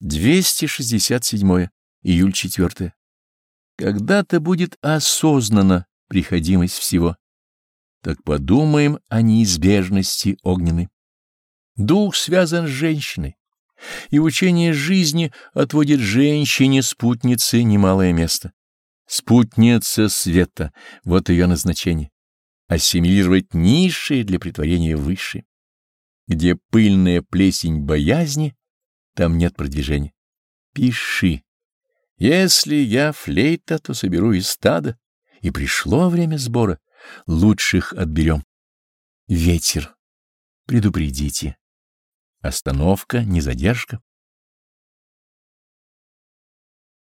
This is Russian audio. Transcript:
267 июль 4. Когда-то будет осознана приходимость всего. Так подумаем о неизбежности огненной. Дух связан с женщиной, и учение жизни отводит женщине-спутнице немалое место. Спутница света — вот ее назначение. Ассимилировать низшее для притворения высшее. Где пыльная плесень боязни, там нет продвижения. Пиши. Если я флейта, то соберу из стада, и пришло время сбора. Лучших отберем. Ветер. Предупредите. Остановка, не задержка.